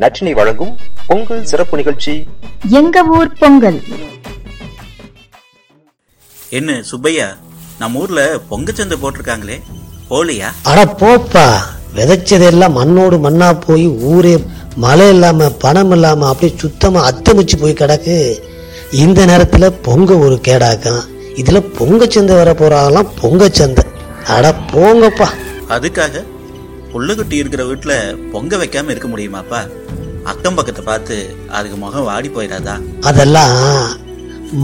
நற்றினை வழங்கும் பொங்கல் சிறப்பு நிகழ்ச்சி. எங்க ஊர் பொங்கல். என்ன சுப்பையா நம்ம ஊர்ல பொங்கச்சந்தை போட்டிருக்காங்களே போலியா அட போப்பா விதைச்சதெல்லாம் மண்ணோடு மண்ணா போய் ஊரே மழை இல்லாம பணம் இல்லாம அப்படியே சுத்தமா அத்தமிச்சு போய் கிடக்கு. இந்த நேரத்துல பொங்க ஒரு கேடாக்கம். இதுல பொங்கச்சந்தை வர போறாங்களாம் பொங்கச்சந்தை அட போங்கப்பா. அதுக்காக புள்ளுக்குட்டி இருக்கிற வீட்டுல பொங்க வைக்காம இருக்க முடியுமாப்பா? அக்கம் பக்கத்தை பார்த்து அதுக்கு முகம் வாடி போயிடாதா? அதெல்லாம்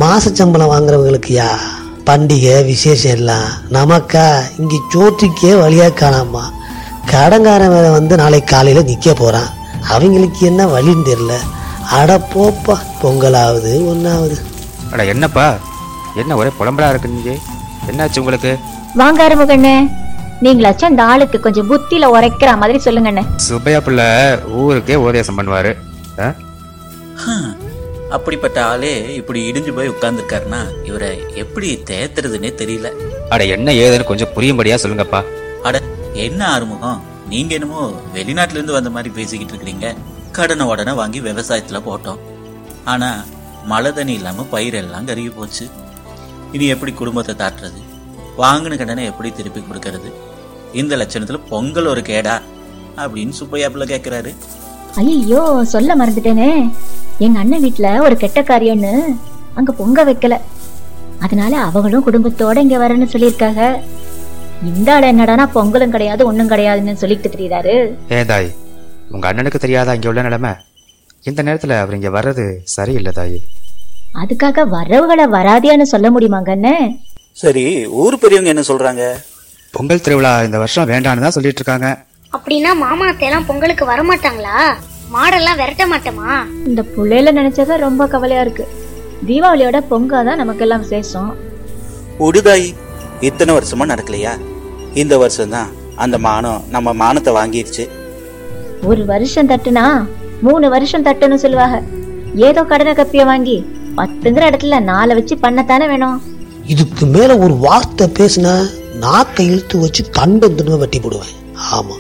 மாச சம்பளம் வாங்குறவங்களுக்குயா பண்டிகை விசேஷம் எல்லாம் நமக்கா இங்க சோற்றுக்கே வழியா காணாமா? கடங்காரன் வேற வந்து நாளைக்கு காலையில நிக்க போறான். அவங்களுக்கு என்ன வழின்னு தெரியல. அட போப்பா பொங்கலாவது ஒன்னாவது அட என்னப்பா? என்ன ஒரே புலம்பலா இருக்கு நீங்க? என்னாச்சு உங்களுக்கு? வாங்க அருமுகண்ணே நீங்களாச்சும் அந்த ஆளுக்கு கொஞ்சம் புத்தியில உரைக்கிற மாதிரி சொல்லுங்கண்ணே. சுப்பையா பிள்ளை ஊருக்கே உபதேசம் பண்ணுவாரு. அப்படிப்பட்ட ஆளே இப்படி இடிஞ்சு போய் உட்கார்ந்துருக்காருன்னா இவரை எப்படி தேத்துறதுன்னே தெரியல. அட என்ன ஏதுன்னு கொஞ்சம் புரியும்படியா சொல்லுங்கப்பா. அட என்ன ஆறுமுகம்? நீங்க என்னமோ வெளிநாட்டுல இருந்து வந்த மாதிரி பேசிக்கிட்டு இருக்கிறீங்க. கடனை உடனே வாங்கி விவசாயத்துல போட்டோம். ஆனா மழை தண்ணி இல்லாம பயிரெல்லாம் கருகி போச்சு. இனி எப்படி குடும்பத்தை தாட்டுறது? வாங்கின கடனை எப்படி திருப்பி கொடுக்கறது? இந்த லட்சணத்துல பொங்கல் ஒரு கேடா அப்படின்னு சுப்பையாப்புல கேக்குறாரு. ஐயோ சொல்ல மறந்துட்டேனே. எங்க அண்ணன் வீட்ல ஒரு கெட்ட காரியம்னு அங்க பொங்க வைக்கல. அதனால அவங்களும் குடும்பத்தோட இங்க வரேன்னு சொல்லியிருக்காங்க. இந்த ஆள் என்னடானா பொங்கலும் கிடையாது ஒண்ணும் கிடையாதுன்னு சொல்லிட்டு தெரியுறாரு. ஏன் தாய் உங்க அண்ணனுக்கு தெரியாதா இங்க உள்ள நிலைமை? இந்த நேரத்துல அவர் இங்க வர்றது சரியில்லை தாய். அதுக்காக வரவுகளை வராதியான்னு சொல்ல முடியுமாங்க அண்ணே? சரி ஊர் பெரியவங்க என்ன சொல்றாங்க? பொங்கல் திருவிழா இந்த வருஷம் வேண்டான்னு தான் சொல்லிட்டு இருக்காங்க அப்படின்னா மாமா அத்தையெல்லாம் பொங்கலுக்கு வரமாட்டாங்களா? மாடெல்லாம் விரட்ட மாட்டோமா? இந்த புள்ளையில நினைச்சதா ரொம்ப கவலையா இருக்கு. தீபாவளியோட பொங்கல் தான் நமக்கெல்லாம் விசேஷம். உடுதாய் இத்தனை வருஷமா நடக்கலையா? இந்த வருஷம் தான் அந்த மானம் நம்ம மானத்தை வாங்கிருச்சு. ஒரு வருஷம் தட்டுனா மூணு வருஷம் தட்டுன்னு சொல்லுவாங்க. ஏதோ கடனை கப்பிய வாங்கி பத்துங்கிற இடத்துல நாளை வச்சு பண்ணத்தானே வேணும்? இதுக்கு மேல ஒரு வார்த்தை பேசினா நாக்கை இழுத்து வச்சு கண்டம் துணுவ வெட்டி போடுவேன். ஆமா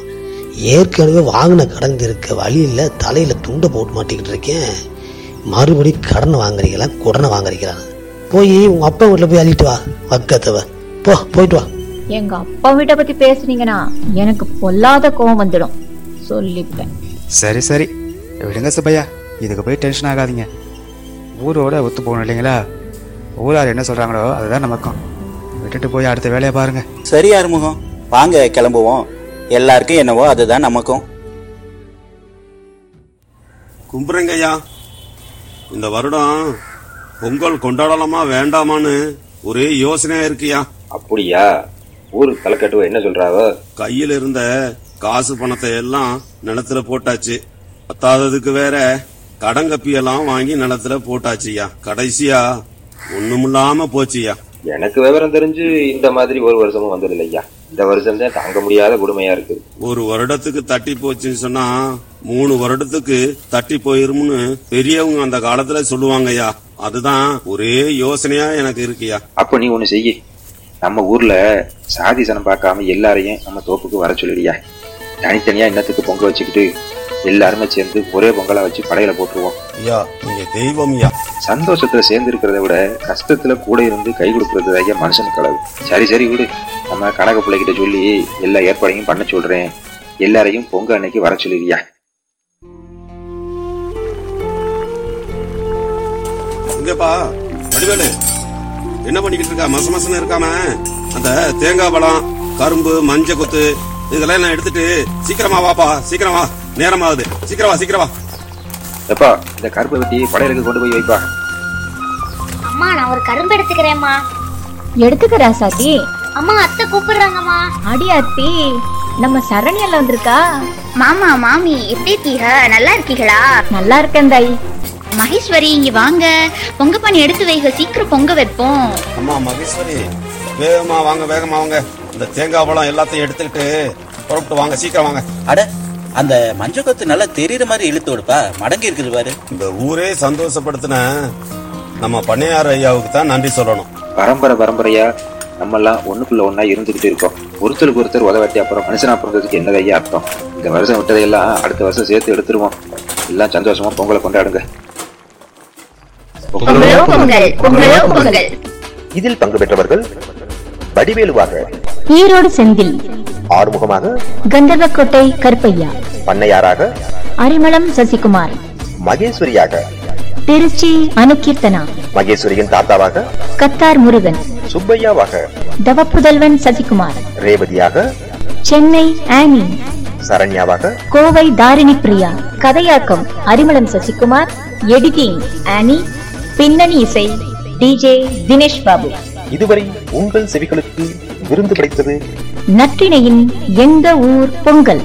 ஏற்கனவே வாங்கின கடன் இருக்க வழியில தலையில துண்டை போட்டு மாட்டிக்கிட்டு இருக்கேன். மறுபடி கடன் வாங்குறீங்களா? குடனை வாங்குறீங்களா போய் உங்க அப்பா வீட்டுல போய் அள்ளிட்டு வா வக்கத்தவ. போ போயிட்டு வா. எங்க அப்பா வீட்டை பத்தி பேசுனீங்கன்னா எனக்கு பொல்லாத கோவம் வந்துடும். சொல்லிவிட்டேன். சரி சரி. விடுங்க சுப்பையா இதுக்கு போய் டென்ஷன் ஆகாதீங்க. ஊரோட ஒத்து போகணும் இல்லைங்களா? ஊரார் என்ன சொல்றாங்களோ அதுதான் நமக்கும். விட்டுட்டு போய் அடுத்த வேலையை பாருங்க. சரி ஆறுமுகம். வாங்க கிளம்புவோம். எல்லாருக்கும் என்னவோ அதுதான் நமக்கும். கும்பிடுங்க ஐயா இந்த வருடம் பொங்கல் கொண்டாடலாமா வேண்டாமான்னு ஒரே யோசனையா இருக்குயா? அப்படியா? ஊர் தலைக்கட்டுவ என்ன சொல்றாவோ? கையில இருந்த காசு பணத்தை எல்லாம் நிலத்துல போட்டாச்சு. பத்தாததுக்கு வேற கடங்கப்பி எல்லாம் வாங்கி நிலத்துல போட்டாச்சுயா கடைசியா ஒண்ணுமில்லாம போச்சுயா எனக்கு விவரம் தெரிஞ்சு இந்த மாதிரி ஒரு வருஷமும் வந்தது இல்லையா இந்த வருஷம் தான் தாங்க முடியாத கொடுமையா இருக்கு. ஒரு வருடத்துக்கு தட்டி போச்சுன்னு சொன்னா மூணு வருடத்துக்கு தட்டி போயிரும்னு பெரியவங்க அந்த காலத்துல சொல்லுவாங்கய்யா அதுதான் ஒரே யோசனையா எனக்கு இருக்குயா அப்ப நீ ஒண்ணு செய்ய. நம்ம ஊர்ல சாதி சனம் பார்க்காம எல்லாரையும் நம்ம தோப்புக்கு வர சொல்லிடியா தனித்தனியா இன்னத்துக்கு பொங்க வச்சுக்கிட்டு எல்லாருமே சேர்ந்து ஒரே பொங்கலா வச்சு படையில போட்டுருவோம். ஐயா நீங்க தெய்வம் ஐயா. சந்தோஷத்துல சேர்ந்து இருக்கிறத விட கஷ்டத்துல கூட இருந்து கை கொடுக்கறது ஐயா மனுஷனுக்கு அளவு. சரி சரி விடு. நம்ம கணக்கு பிள்ளைகிட்ட சொல்லி எல்லா ஏற்பாடையும் பண்ண சொல்றேன். எல்லாரையும் பொங்க அன்னைக்கு வர சொல்லிடுயா இங்கப்பா வடிவேலு. என்ன பண்ணிக்கிட்டு இருக்கா? மச மசன்னு இருக்காம. அந்த தேங்காய் பழம் கரும்பு மஞ்சள் கொத்து இதெல்லாம் நான் எடுத்துட்டு சீக்கிரமா வாப்பா சீக்கிரம். வா நேரம் ஆகுது சீக்கிரம் வா சீக்கிரம் வா. எப்பா இந்த கருப்பை வெட்டி படையலுக்கு கொண்டு போய் வைப்பா. அம்மா நான் ஒரு கரும்பு எடுத்துக்கிறேம்மா. எடுத்துக்கிறா சாத்தி? அம்மா அத்தை கூப்பிடுறாங்கம்மா. அடி அத்தி நம்ம சரண்யல்ல வந்திருக்கா? மாமா மாமி எப்படி இருக்கீங்க? நல்லா இருக்கீங்களா? நல்லா இருக்கேன் தாய். மகேஸ்வரி இங்க வாங்க. பொங்க பண்ணி எடுத்து வைங்க. சீக்கிரம் பொங்க வைப்போம். அம்மா மகேஸ்வரி வேகமா வாங்க வேகமா வாங்க. இந்த தேங்காய் பழம் எல்லாத்தையும் எடுத்துக்கிட்டு புறப்பட்டு வாங்க சீக்கிரம் வாங்க. அட அந்த மஞ்சள் கொத்து நல்லா தெரியுற மாதிரி இழுத்து விடுப்பா. மடங்கி இருக்குது பாரு. இந்த ஊரே சந்தோஷப்படுத்தின நம்ம பண்ணையார் ஐயாவுக்கு தான் நன்றி சொல்லணும். பரம்பரை பரம்பரையா நம்ம எல்லாம் ஒண்ணுக்குள்ள ஒண்ணா இருந்துகிட்டு இருக்கோம். ஒருத்தருக்கு ஒருத்தர் உதவாட்டி அப்புறம் மனுஷனா பிறந்ததுக்கு என்னது ஐயா அர்த்தம்? இந்த வருஷம் விட்டதையெல்லாம் அடுத்த வருஷம் சேர்த்து எடுத்துருவோம். எல்லாம் சந்தோஷமா பொங்கலை கொண்டாடுங்க. இதில் பங்கு பெற்றவர்கள் வடிவேலுவாக ஈரோடு செந்தில். ஆறுமுகமாக கந்தர்வக்கோட்டை கருப்பையா. பண்ணையாராக அரிமளம் சசிகுமார். மகேஸ்வரியாக திருச்சி அனுகீர்த்தனா. மகேஸ்வரியின் தாத்தாவாக கத்தார் முருகன். சுப்பையாவாக தவப்புதல்வன் சசிகுமார். ரேவதியாக சென்னை ஆனி. சரண்யாவாக கோவை தாரிணி பிரியா. கதையாக்கம் அரிமளம் சசிகுமார் எடிட்டிங் ஆனி பின்னணி இசை டிஜே தினேஷ் பாபு. இதுவரை உங்கள் செவிகளுக்கு விருந்து கிடைத்தது நற்றிணையின் எங்க ஊர் பொங்கல்?